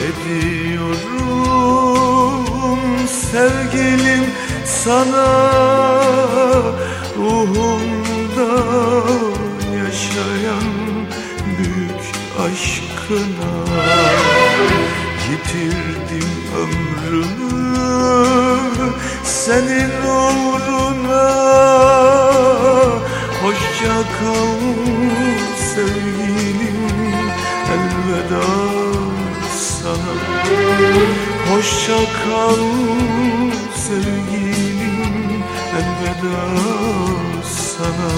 ediyorum sevgilim sana ruhumda yaşayan büyük aşkına. Yitirdim ömrümü senin uğruna. Hoşça kal. Hoşça kal sevgilim elveda sana.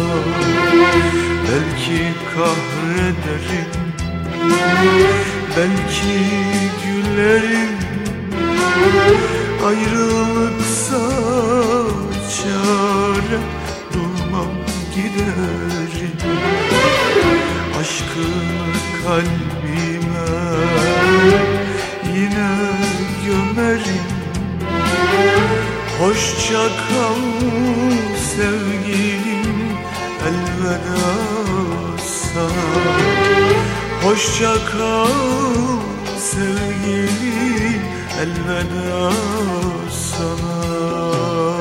Belki kahrederim Belki gülerim. Ayrılıksa çare Durmam giderim. Aşkını kalbime Hoşça kal sevgilim Elveda sana Hoşça kal sevgilim Elveda sana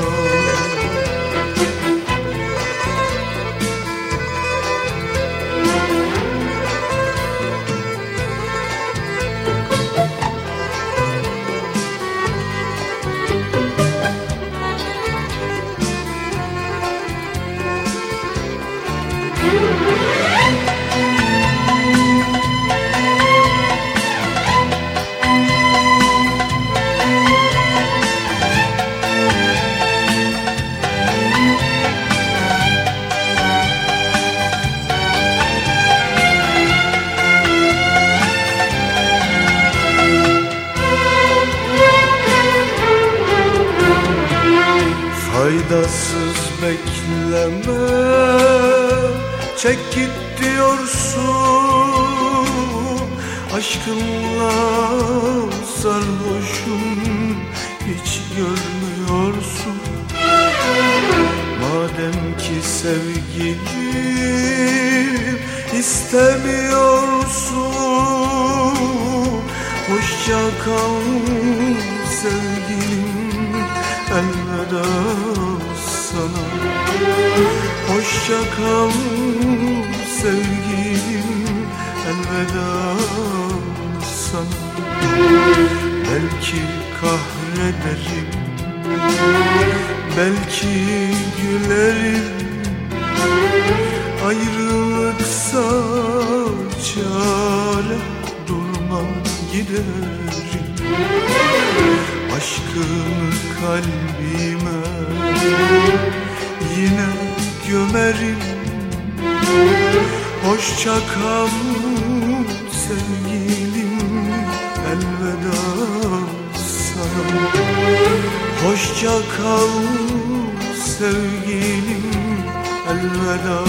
Faydasız bekleme. Çek git diyorsun. Aşkınla sarhoşum Hiç görmüyorsun. Madem ki sevgilim istemiyorsun Hoşça kal sevgilim elveda sana Hoşça kal sevgilim. Elveda sana Belki kahrederim. Belki gülerim. Ayrılıksa çare. Durmam giderim Aşkını kalbime Yine gömerim. Hoşça kal sevgilim Elveda sana. Hoşça kal sevgilim Elveda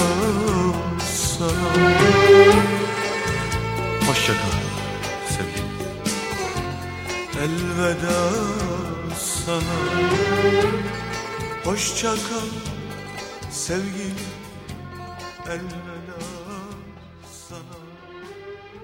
sana Elveda sana. Hoşça kal sevgilim Elveda